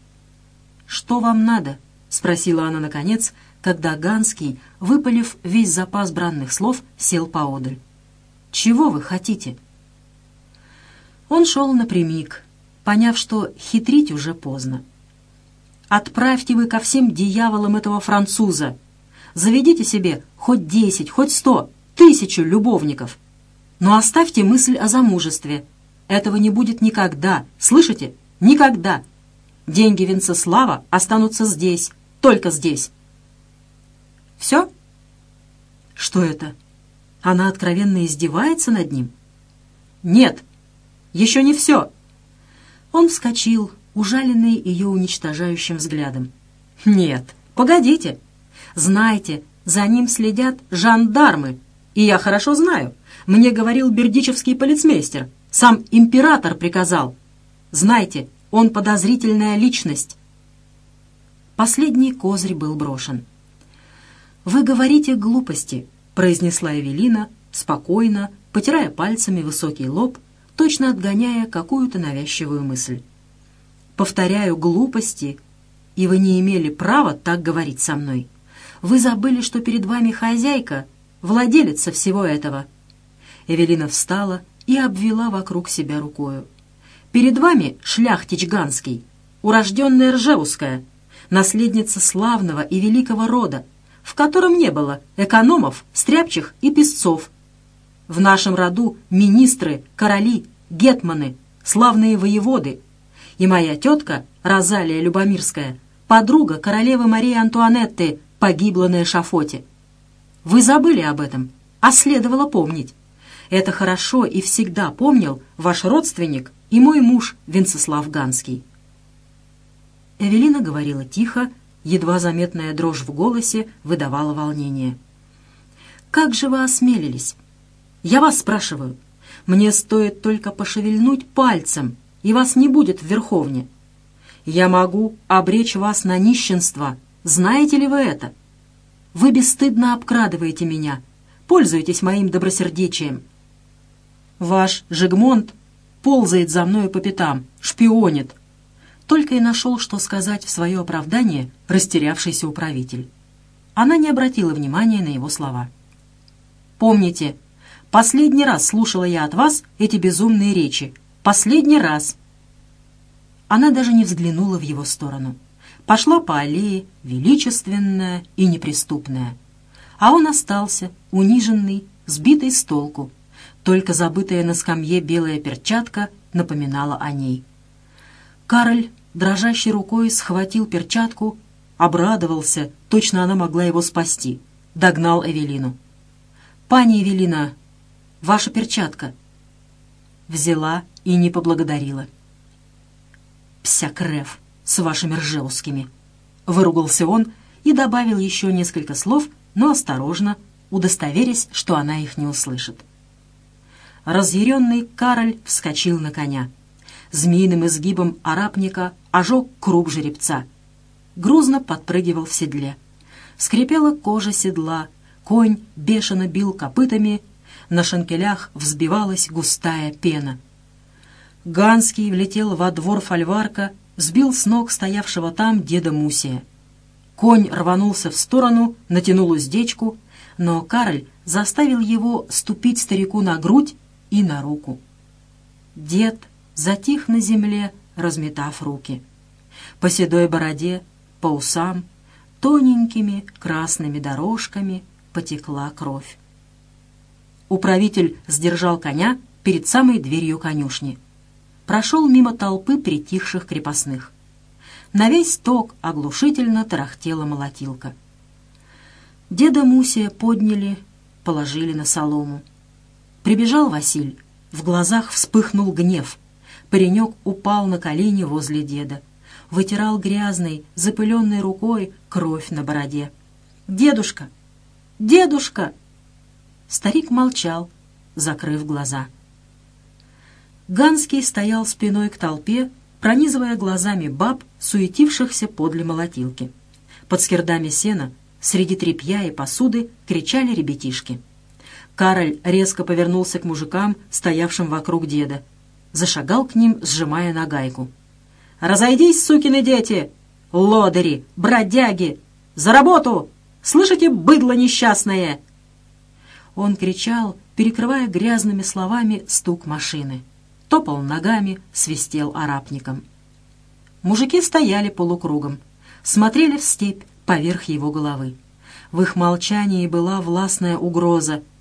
«Что вам надо?» — спросила она наконец, когда Ганский, выпалив весь запас бранных слов, сел поодаль. «Чего вы хотите?» Он шел напрямик, поняв, что хитрить уже поздно. «Отправьте вы ко всем дьяволам этого француза! Заведите себе хоть десять, хоть сто, тысячу любовников! Но оставьте мысль о замужестве. Этого не будет никогда, слышите? Никогда! Деньги Венцеслава останутся здесь, только здесь!» «Все?» «Что это? Она откровенно издевается над ним?» «Нет, еще не все!» Он вскочил, ужаленный ее уничтожающим взглядом. «Нет, погодите! Знайте, за ним следят жандармы, и я хорошо знаю. Мне говорил бердичевский полицмейстер, сам император приказал. Знайте, он подозрительная личность». Последний козырь был брошен. «Вы говорите глупости», — произнесла Эвелина, спокойно, потирая пальцами высокий лоб точно отгоняя какую-то навязчивую мысль. «Повторяю, глупости, и вы не имели права так говорить со мной. Вы забыли, что перед вами хозяйка, владелица всего этого». Эвелина встала и обвела вокруг себя рукою. «Перед вами шляхтич Ганский, урожденная Ржевуская, наследница славного и великого рода, в котором не было экономов, стряпчих и песцов, в нашем роду министры, короли, гетманы, славные воеводы. И моя тетка, Розалия Любомирская, подруга королевы Марии Антуанетты, погибла на эшафоте. Вы забыли об этом, а следовало помнить. Это хорошо и всегда помнил ваш родственник и мой муж Венцеслав Ганский. Эвелина говорила тихо, едва заметная дрожь в голосе выдавала волнение. «Как же вы осмелились? Я вас спрашиваю. Мне стоит только пошевельнуть пальцем, и вас не будет в Верховне. Я могу обречь вас на нищенство. Знаете ли вы это? Вы бесстыдно обкрадываете меня, пользуетесь моим добросердечием. Ваш Жигмонт ползает за мною по пятам, шпионит. Только и нашел, что сказать в свое оправдание растерявшийся управитель. Она не обратила внимания на его слова. «Помните, Последний раз слушала я от вас эти безумные речи. Последний раз!» Она даже не взглянула в его сторону. Пошла по аллее, величественная и неприступная. А он остался, униженный, сбитый с толку. Только забытая на скамье белая перчатка напоминала о ней. Кароль, дрожащей рукой, схватил перчатку, обрадовался, точно она могла его спасти. Догнал Эвелину. «Пани Эвелина, Ваша перчатка». Взяла и не поблагодарила. «Псякрев с вашими ржевскими!» Выругался он и добавил еще несколько слов, но осторожно, удостоверясь, что она их не услышит. Разъяренный Кароль вскочил на коня. Змеиным изгибом арапника ожег круг жеребца. Грузно подпрыгивал в седле. Скрипела кожа седла, конь бешено бил копытами на шанкелях взбивалась густая пена. Ганский влетел во двор фольварка, сбил с ног стоявшего там деда Мусия. Конь рванулся в сторону, натянул уздечку, но Карль заставил его ступить старику на грудь и на руку. Дед затих на земле, разметав руки. По седой бороде, по усам, тоненькими красными дорожками потекла кровь. Управитель сдержал коня перед самой дверью конюшни. прошел мимо толпы притихших крепостных. На весь ток оглушительно тарахтела молотилка. Деда Мусия подняли, положили на солому. Прибежал Василь. В глазах вспыхнул гнев. Паренек упал на колени возле деда. Вытирал грязной, запыленной рукой кровь на бороде. «Дедушка! Дедушка!» Старик молчал, закрыв глаза. Ганский стоял спиной к толпе, пронизывая глазами баб, суетившихся подле молотилки. Под скирдами сена, среди тряпья и посуды, кричали ребятишки. Кароль резко повернулся к мужикам, стоявшим вокруг деда. Зашагал к ним, сжимая нагайку. «Разойдись, сукины дети! Лодыри! Бродяги! За работу! Слышите, быдло несчастное!» Он кричал, перекрывая грязными словами стук машины. Топал ногами, свистел арапником. Мужики стояли полукругом, смотрели в степь поверх его головы. В их молчании была властная угроза —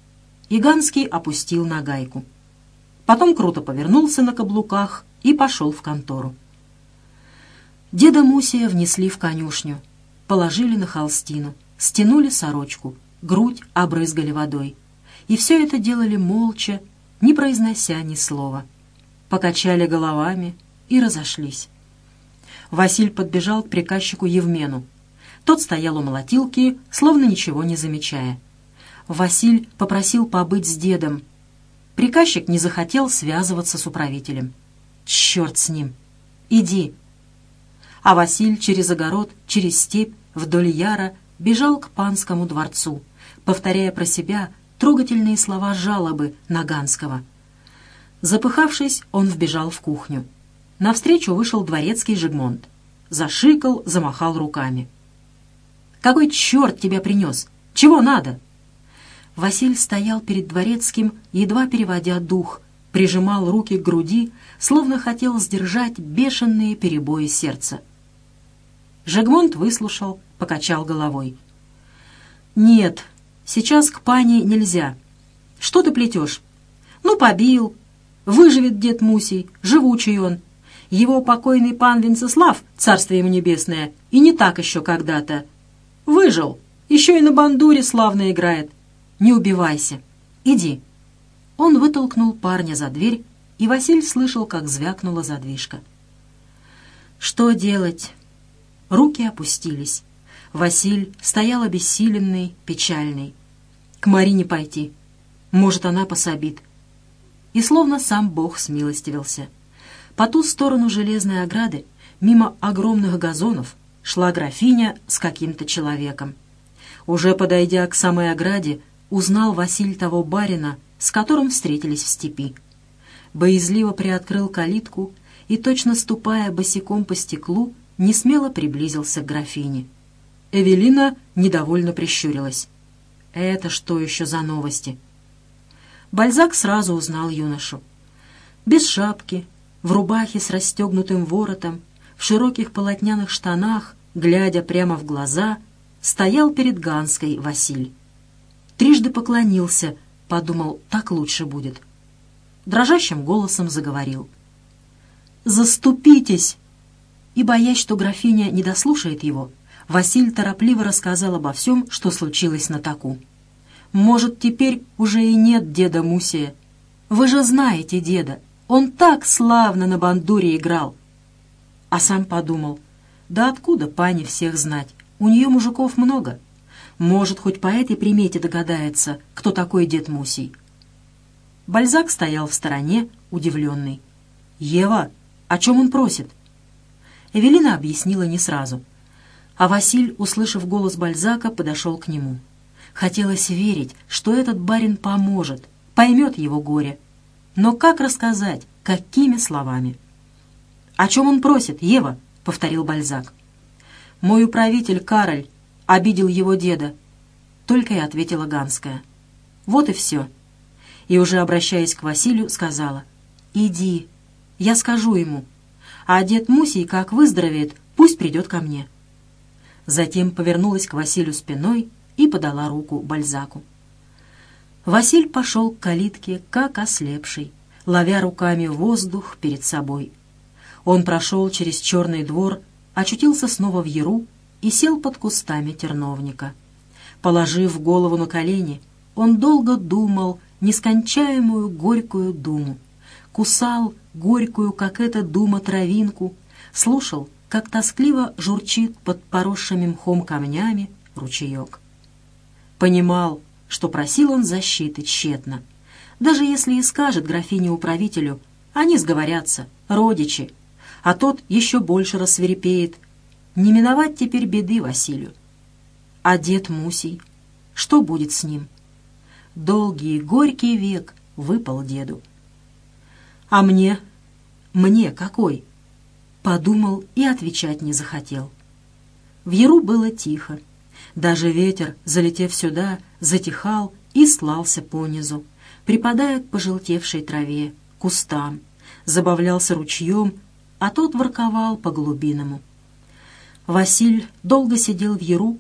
Иганский опустил нагайку. Потом круто повернулся на каблуках и пошел в контору. Деда Мусия внесли в конюшню, положили на холстину, стянули сорочку, грудь обрызгали водой. И все это делали молча, не произнося ни слова. Покачали головами и разошлись. Василь подбежал к приказчику Евмену. Тот стоял у молотилки, словно ничего не замечая. Василь попросил побыть с дедом. Приказчик не захотел связываться с управителем. «Черт с ним! Иди!» А Василь через огород, через степь, вдоль яра бежал к панскому дворцу, повторяя про себя трогательные слова жалобы Наганского. Запыхавшись, он вбежал в кухню. Навстречу вышел дворецкий Жигмонт. Зашикал, замахал руками. «Какой черт тебя принес? Чего надо?» Василь стоял перед дворецким, едва переводя дух, прижимал руки к груди, словно хотел сдержать бешеные перебои сердца. Жегмонт выслушал, покачал головой. «Нет, сейчас к пане нельзя. Что ты плетешь? Ну, побил. Выживет дед Мусий, живучий он. Его покойный пан Венцеслав, царствие ему небесное, и не так еще когда-то. Выжил, еще и на бандуре славно играет. Не убивайся. Иди». Он вытолкнул парня за дверь, и Василь слышал, как звякнула задвижка. «Что делать?» Руки опустились. Василь стоял обессиленный, печальный. «К Марине пойти. Может, она пособит». И словно сам Бог смилостивился. По ту сторону железной ограды, мимо огромных газонов, шла графиня с каким-то человеком. Уже подойдя к самой ограде, узнал Василь того барина, с которым встретились в степи. Боязливо приоткрыл калитку и, точно ступая босиком по стеклу, несмело приблизился к графине. Эвелина недовольно прищурилась. «Это что еще за новости?» Бальзак сразу узнал юношу. Без шапки, в рубахе с расстегнутым воротом, в широких полотняных штанах, глядя прямо в глаза, стоял перед Ганской Василь. Трижды поклонился, подумал, так лучше будет. Дрожащим голосом заговорил. «Заступитесь!» И, боясь, что графиня не дослушает его, Василь торопливо рассказал обо всем, что случилось на таку. «Может, теперь уже и нет деда Мусия. Вы же знаете деда, он так славно на бандуре играл!» А сам подумал, да откуда пани всех знать? У нее мужиков много. Может, хоть по этой примете догадается, кто такой дед Мусий. Бальзак стоял в стороне, удивленный. «Ева, о чем он просит?» Эвелина объяснила не сразу. А Василь, услышав голос Бальзака, подошел к нему. Хотелось верить, что этот барин поможет, поймет его горе. Но как рассказать, какими словами? «О чем он просит, Ева?» — повторил Бальзак. «Мой управитель Кароль обидел его деда», — только и ответила Ганская. «Вот и все». И уже обращаясь к Василию, сказала, «Иди, я скажу ему, а дед Мусий, как выздоровеет, пусть придет ко мне». Затем повернулась к Василию спиной и подала руку Бальзаку. Василь пошел к калитке, как ослепший, ловя руками воздух перед собой. Он прошел через черный двор, очутился снова в яру и сел под кустами терновника. Положив голову на колени, он долго думал нескончаемую горькую думу, кусал горькую, как эта дума, травинку, слушал, как тоскливо журчит под поросшими мхом камнями ручеек. Понимал, что просил он защиты тщетно. Даже если и скажет графине-управителю, они сговорятся, родичи, а тот еще больше рассверепеет. Не миновать теперь беды Василию. А дед Мусий, что будет с ним? Долгий, горький век выпал деду. А мне? Мне какой? Подумал и отвечать не захотел. В Яру было тихо. Даже ветер, залетев сюда, затихал и слался понизу, припадая к пожелтевшей траве, кустам, забавлялся ручьем, а тот ворковал по-глубинному. Василь долго сидел в яру,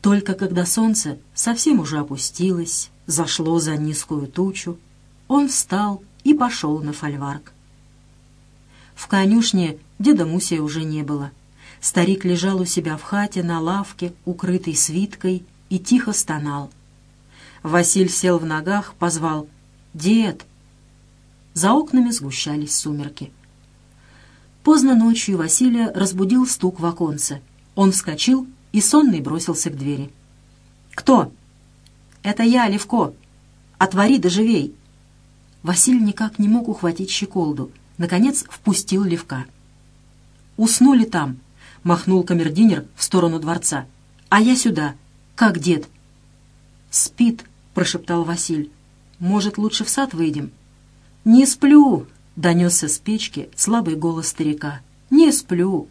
только когда солнце совсем уже опустилось, зашло за низкую тучу, он встал и пошел на фольварк. В конюшне деда Мусия уже не было. Старик лежал у себя в хате на лавке, укрытый свиткой, и тихо стонал. Василь сел в ногах, позвал «Дед!». За окнами сгущались сумерки. Поздно ночью Василия разбудил стук в оконце. Он вскочил и сонный бросился к двери. «Кто?» «Это я, Левко. Отвори да живей!» Василий никак не мог ухватить щеколду. Наконец впустил Левка. «Уснули там», — махнул камердинер в сторону дворца. «А я сюда. Как дед?» «Спит», — прошептал Василь. «Может, лучше в сад выйдем?» «Не сплю», — донесся с печки слабый голос старика. «Не сплю.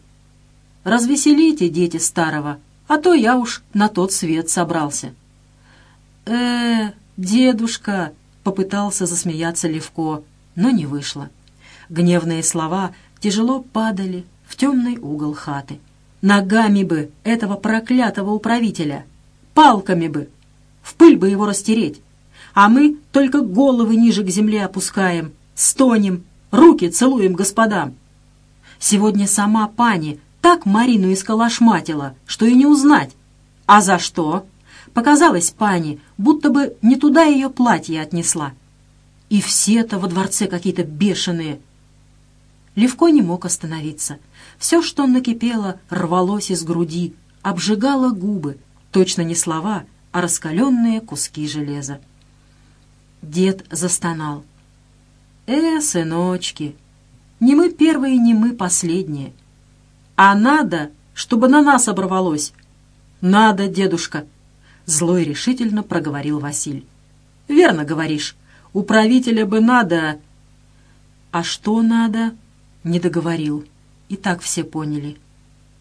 Развеселите, дети старого, а то я уж на тот свет собрался». «Э, дедушка», Попытался засмеяться Левко, но не вышло. Гневные слова тяжело падали в темный угол хаты. Ногами бы этого проклятого управителя, палками бы, в пыль бы его растереть. А мы только головы ниже к земле опускаем, стонем, руки целуем господам. Сегодня сама пани так Марину исколошматила, что и не узнать. А за что? Показалось пани, будто бы не туда ее платье отнесла. И все-то во дворце какие-то бешеные. Левко не мог остановиться. Все, что накипело, рвалось из груди, обжигало губы. Точно не слова, а раскаленные куски железа. Дед застонал. «Э, сыночки, не мы первые, не мы последние. А надо, чтобы на нас оборвалось. Надо, дедушка, Зло и решительно проговорил Василь. «Верно говоришь. Управителя бы надо...» «А что надо?» Не договорил. И так все поняли.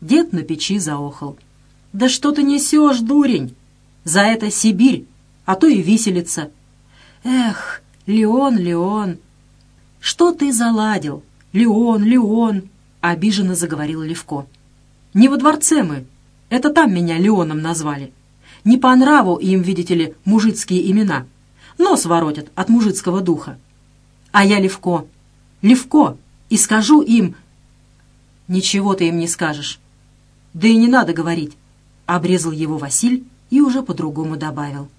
Дед на печи заохал. «Да что ты несешь, дурень? За это Сибирь, а то и виселица. Эх, Леон, Леон, что ты заладил? Леон, Леон!» Обиженно заговорил Левко. «Не во дворце мы. Это там меня Леоном назвали. Не по нраву им, видите ли, мужицкие имена. Нос воротят от мужицкого духа. А я Левко. Левко. И скажу им... Ничего ты им не скажешь. Да и не надо говорить. Обрезал его Василь и уже по-другому добавил.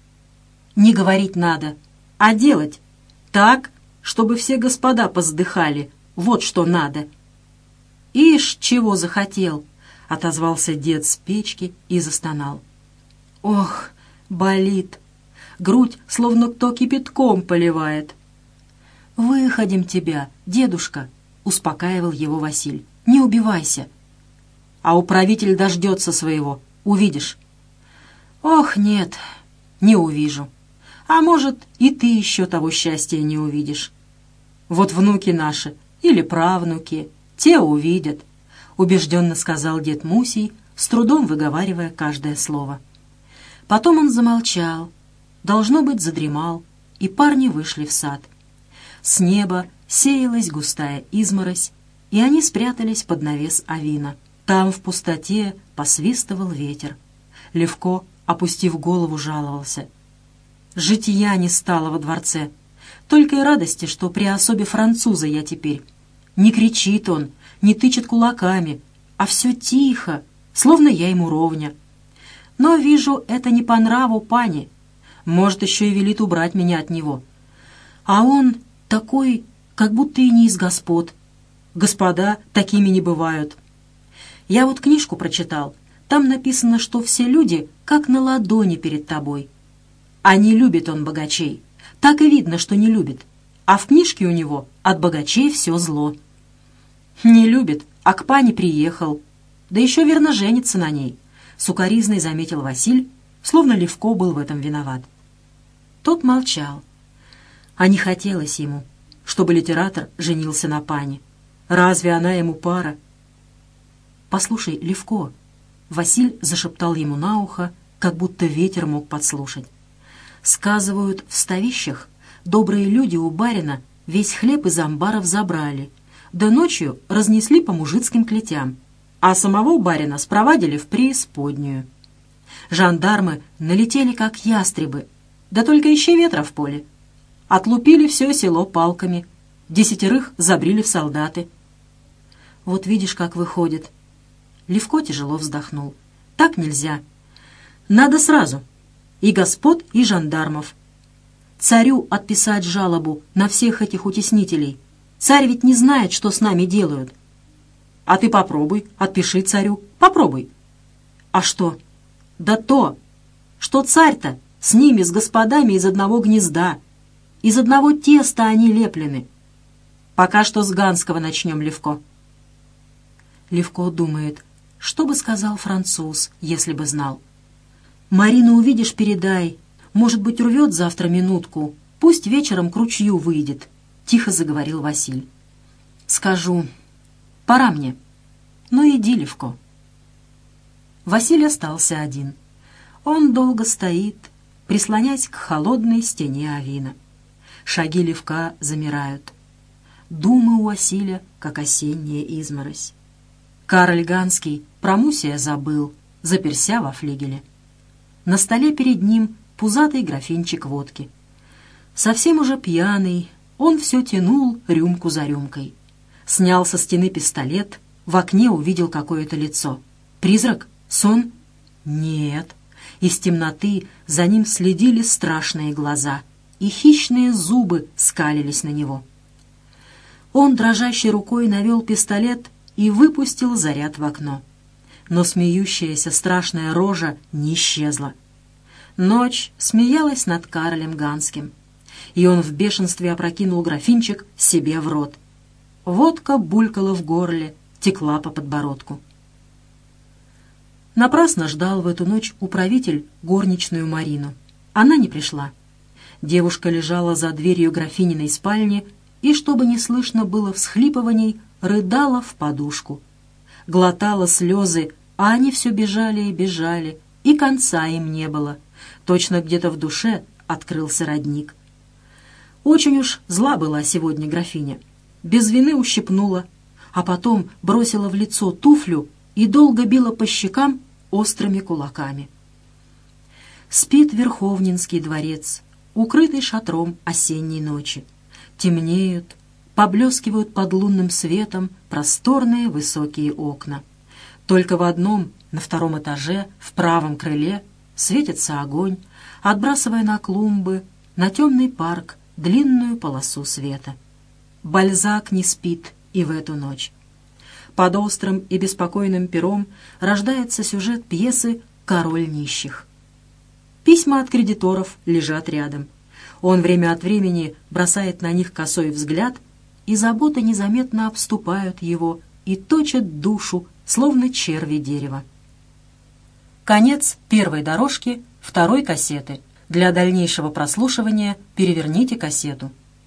Не говорить надо, а делать так, чтобы все господа поздыхали. Вот что надо. «Ишь, чего захотел!» — отозвался дед с печки и застонал. Ох, болит. Грудь словно кто кипятком поливает. «Выходим тебя, дедушка», — успокаивал его Василь. «Не убивайся». «А управитель дождется своего, увидишь». «Ох, нет, не увижу. А может, и ты еще того счастья не увидишь. Вот внуки наши или правнуки, те увидят», — убежденно сказал дед Мусий, с трудом выговаривая каждое слово. Потом он замолчал, должно быть, задремал, и парни вышли в сад. С неба сеялась густая изморозь, и они спрятались под навес авина. Там в пустоте посвистывал ветер. Левко, опустив голову, жаловался. Жития не стало во дворце. Только и радости, что при особе француза я теперь. Не кричит он, не тычет кулаками, а все тихо, словно я ему ровня. Но вижу, это не по нраву пани. Может, еще и велит убрать меня от него. А он такой, как будто и не из господ. Господа такими не бывают. Я вот книжку прочитал. Там написано, что все люди как на ладони перед тобой. А не любит он богачей. Так и видно, что не любит. А в книжке у него от богачей все зло. Не любит, а к пане приехал. Да еще верно женится на ней. Сукаризный заметил Василь, словно Левко был в этом виноват. Тот молчал. А не хотелось ему, чтобы литератор женился на пане. Разве она ему пара? «Послушай, Левко», — Василь зашептал ему на ухо, как будто ветер мог подслушать. «Сказывают, в ставищах добрые люди у барина весь хлеб из амбаров забрали, да ночью разнесли по мужицким клетям, а самого барина спровадили в преисподнюю. Жандармы налетели, как ястребы, да только ищи ветра в поле. Отлупили все село палками, десятерых забрили в солдаты. Вот видишь, как выходит. Левко тяжело вздохнул. Так нельзя. Надо сразу. И господ, и жандармов. Царю отписать жалобу на всех этих утеснителей. Царь ведь не знает, что с нами делают. А ты попробуй, отпиши царю. Попробуй. А что? Да то, что царь-то с ними, с господами из одного гнезда. Из одного теста они леплены. Пока что с Ганского начнем, Левко. Левко думает, что бы сказал француз, если бы знал. «Марину увидишь, передай. Может быть, рвет завтра минутку. Пусть вечером к ручью выйдет», — тихо заговорил Василь. «Скажу, Пора мне. Ну, иди, Левко». Василий остался один. Он долго стоит, прислонясь к холодной стене авина. Шаги Левка замирают. Думы у Василия, как осенняя изморозь. Кароль Ганский про Мусия забыл, заперся во флигеле. На столе перед ним пузатый графинчик водки. Совсем уже пьяный, он все тянул рюмку за рюмкой снял со стены пистолет, в окне увидел какое-то лицо. Призрак? Сон? Нет. Из темноты за ним следили страшные глаза, и хищные зубы скалились на него. Он дрожащей рукой навел пистолет и выпустил заряд в окно. Но смеющаяся страшная рожа не исчезла. Ночь смеялась над Карлем Ганским, и он в бешенстве опрокинул графинчик себе в рот. Водка булькала в горле, текла по подбородку. Напрасно ждал в эту ночь управитель горничную Марину. Она не пришла. Девушка лежала за дверью графининой спальни и, чтобы не слышно было всхлипываний, рыдала в подушку. Глотала слезы, а они все бежали и бежали, и конца им не было. Точно где-то в душе открылся родник. Очень уж зла была сегодня графиня без вины ущипнула, а потом бросила в лицо туфлю и долго била по щекам острыми кулаками. Спит Верховнинский дворец, укрытый шатром осенней ночи. Темнеют, поблескивают под лунным светом просторные высокие окна. Только в одном, на втором этаже, в правом крыле, светится огонь, отбрасывая на клумбы, на темный парк длинную полосу света. Бальзак не спит и в эту ночь. Под острым и беспокойным пером рождается сюжет пьесы «Король нищих». Письма от кредиторов лежат рядом. Он время от времени бросает на них косой взгляд, и заботы незаметно обступают его и точат душу, словно черви дерева. Конец первой дорожки второй кассеты. Для дальнейшего прослушивания переверните кассету.